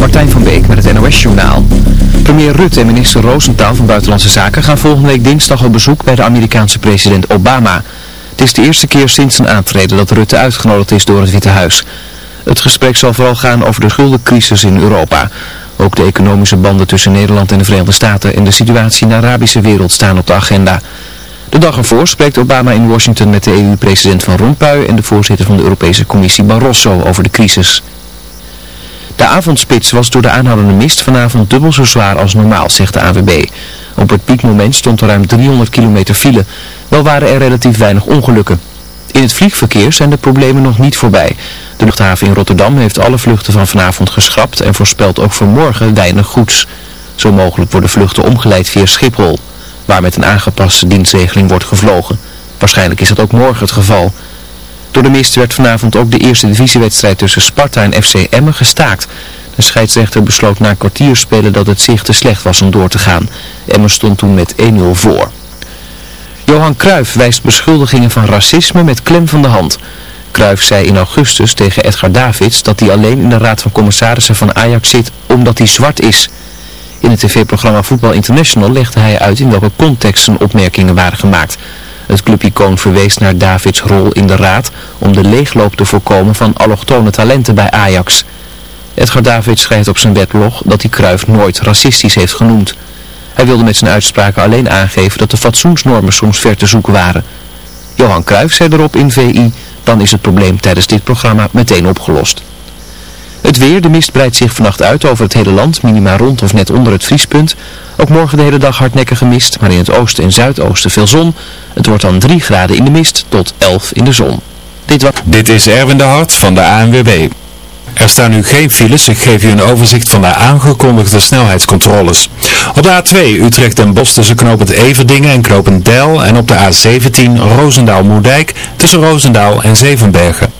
Martijn van Beek met het NOS-journaal. Premier Rutte en minister Rosenthal van Buitenlandse Zaken gaan volgende week dinsdag op bezoek bij de Amerikaanse president Obama. Het is de eerste keer sinds zijn aantreden dat Rutte uitgenodigd is door het Witte Huis. Het gesprek zal vooral gaan over de schuldencrisis in Europa. Ook de economische banden tussen Nederland en de Verenigde Staten en de situatie in de Arabische wereld staan op de agenda. De dag ervoor spreekt Obama in Washington met de EU-president Van Rompuy en de voorzitter van de Europese Commissie Barroso over de crisis. De avondspits was door de aanhoudende mist vanavond dubbel zo zwaar als normaal, zegt de AWB. Op het piekmoment stond er ruim 300 kilometer file. Wel waren er relatief weinig ongelukken. In het vliegverkeer zijn de problemen nog niet voorbij. De luchthaven in Rotterdam heeft alle vluchten van vanavond geschrapt en voorspelt ook voor morgen weinig goeds. Zo mogelijk worden vluchten omgeleid via Schiphol, waar met een aangepaste dienstregeling wordt gevlogen. Waarschijnlijk is dat ook morgen het geval. Door de mist werd vanavond ook de eerste divisiewedstrijd tussen Sparta en FC Emmen gestaakt. De scheidsrechter besloot na een kwartier spelen dat het zicht te slecht was om door te gaan. Emmen stond toen met 1-0 voor. Johan Cruijff wijst beschuldigingen van racisme met klem van de hand. Cruijff zei in augustus tegen Edgar Davids dat hij alleen in de raad van commissarissen van Ajax zit omdat hij zwart is. In het tv-programma Voetbal International legde hij uit in welke context zijn opmerkingen waren gemaakt. Het clubicoon verwees naar Davids rol in de raad om de leegloop te voorkomen van allochtone talenten bij Ajax. Edgar Davids schrijft op zijn weblog dat hij Cruijff nooit racistisch heeft genoemd. Hij wilde met zijn uitspraken alleen aangeven dat de fatsoensnormen soms ver te zoeken waren. Johan Cruijff zei erop in VI, dan is het probleem tijdens dit programma meteen opgelost. Het weer, de mist breidt zich vannacht uit over het hele land, minima rond of net onder het vriespunt. Ook morgen de hele dag hardnekkige mist, maar in het oosten en zuidoosten veel zon. Het wordt dan 3 graden in de mist tot 11 in de zon. Dit. Dit is Erwin de Hart van de ANWB. Er staan nu geen files, ik geef u een overzicht van de aangekondigde snelheidscontroles. Op de A2 Utrecht en Bos tussen knooppunt Everdingen en knooppunt Del en op de A17 Roosendaal-Moerdijk tussen Roosendaal en Zevenbergen.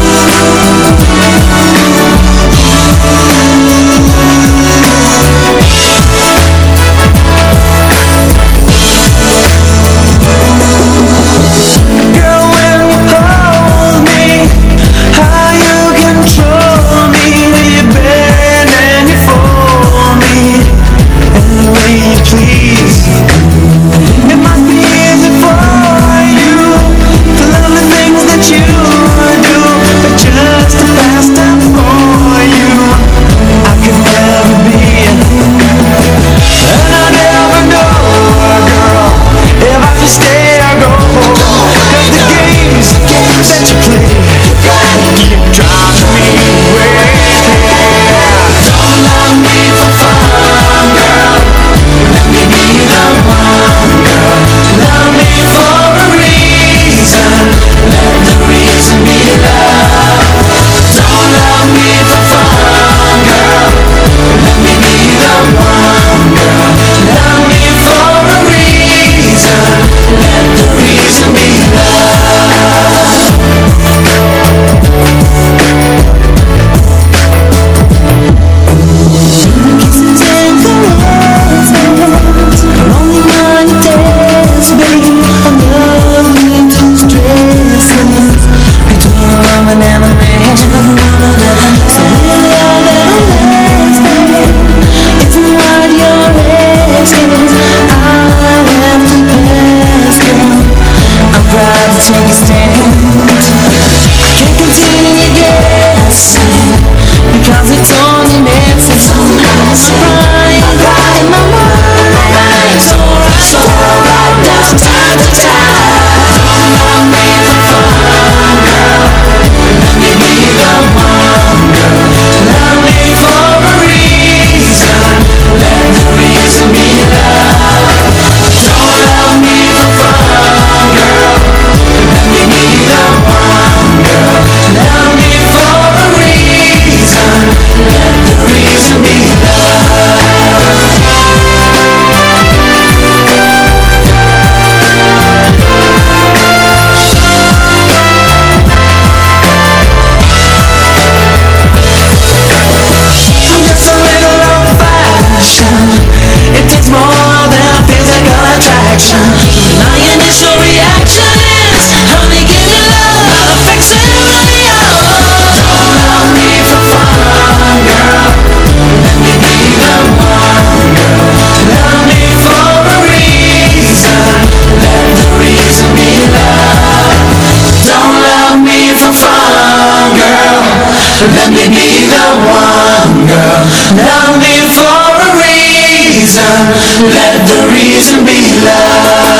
be the one girl Love me for a reason. Let the reason be love.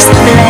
this place.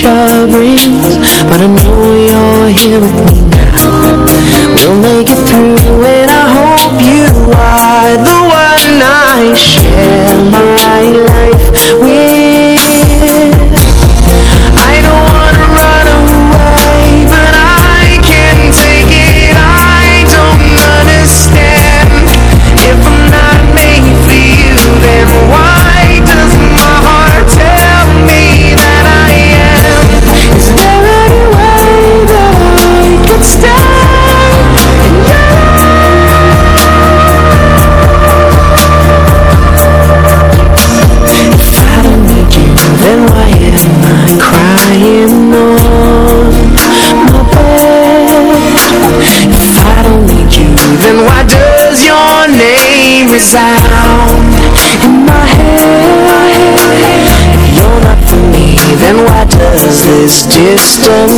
Future brings, but I know you're here with me now. We'll make it through,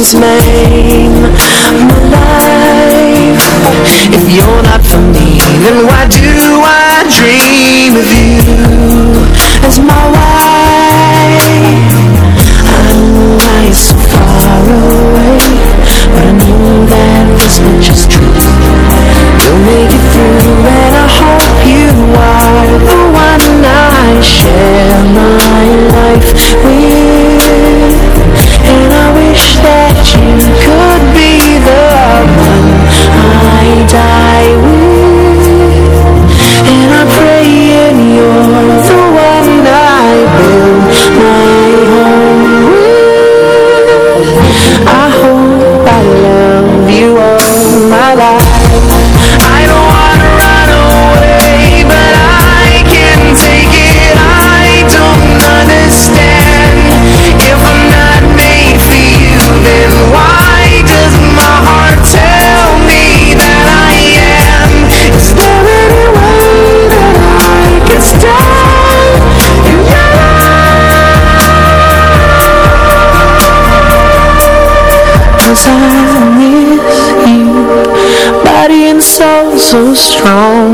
is made.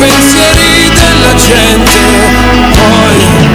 pensieri della gente, poi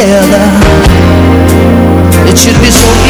together. It should be so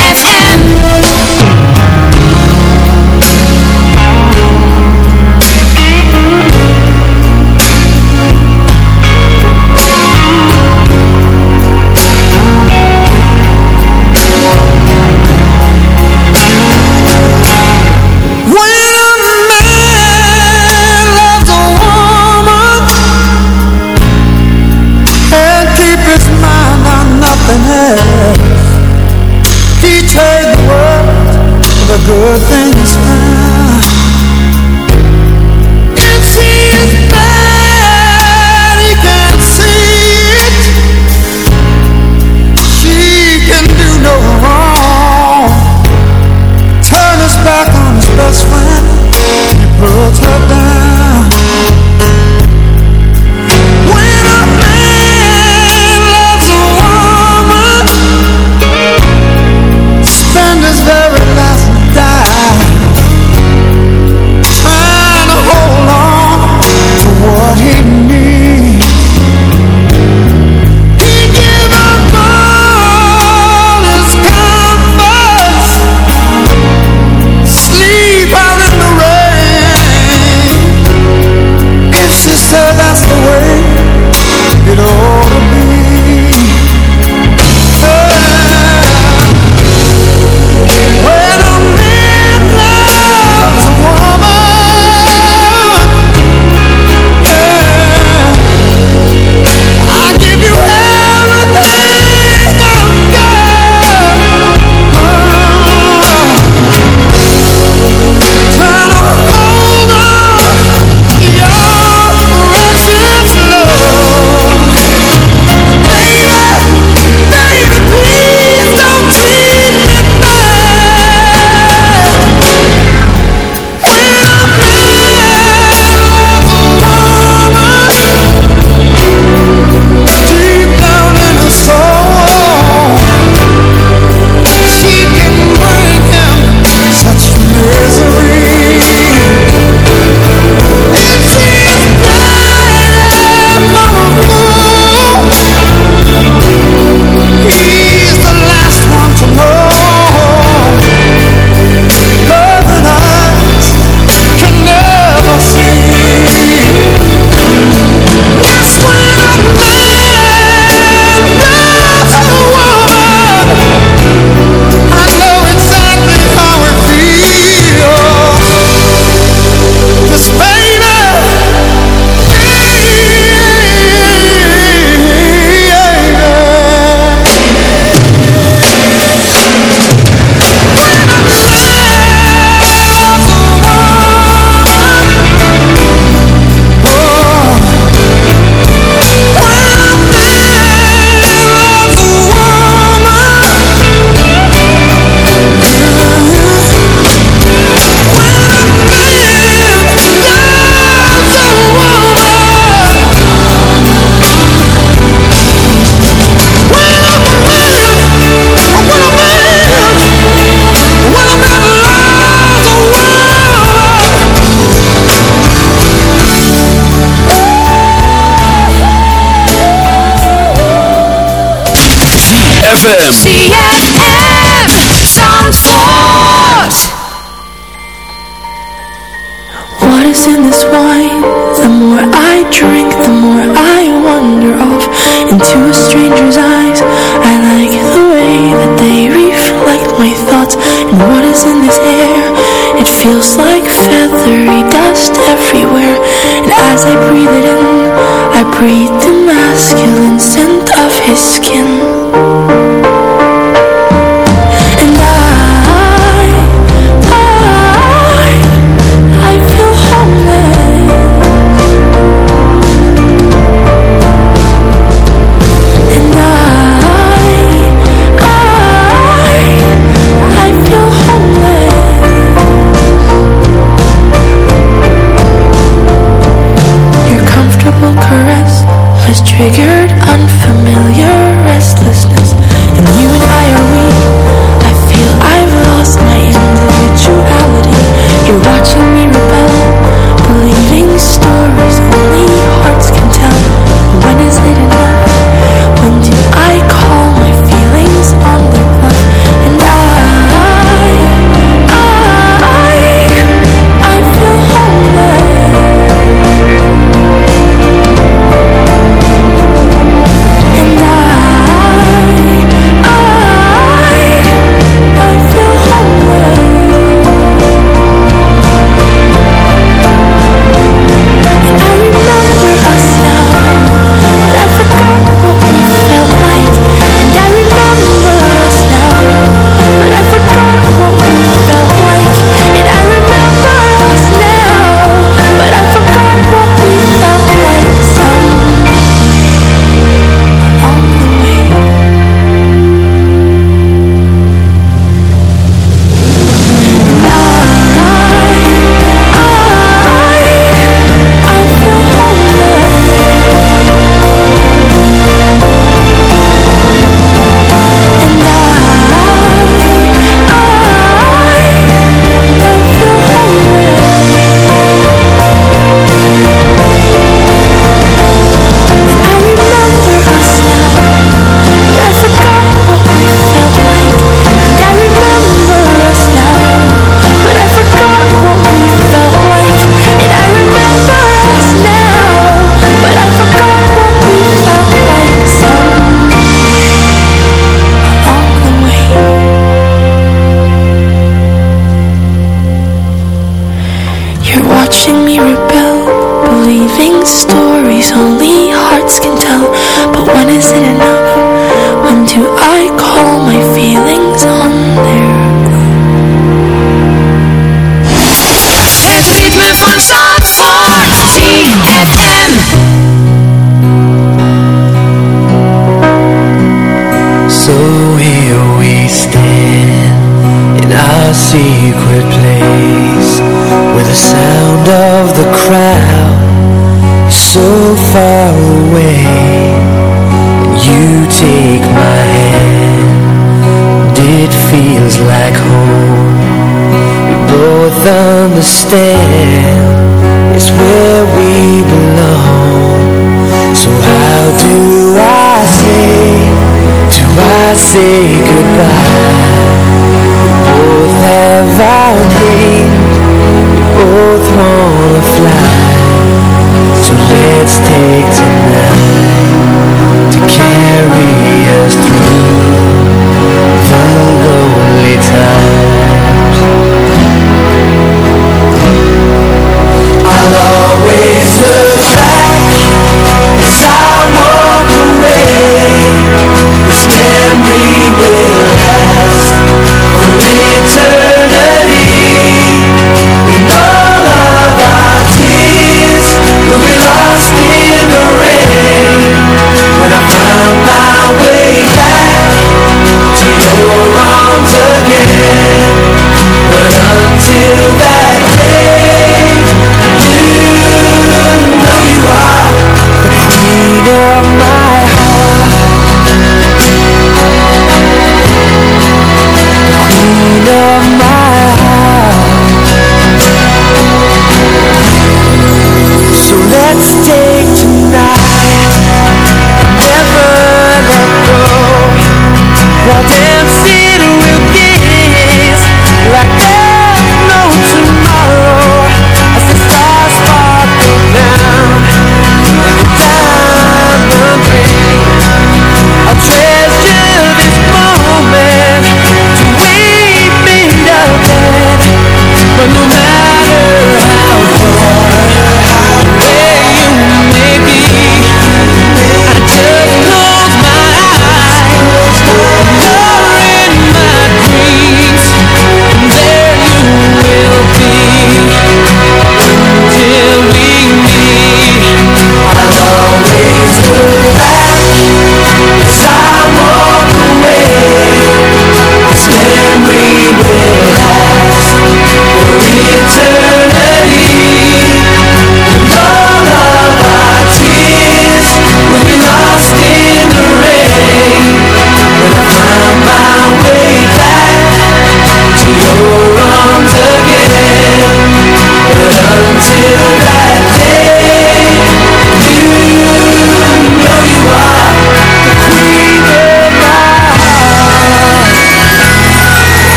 ZFM.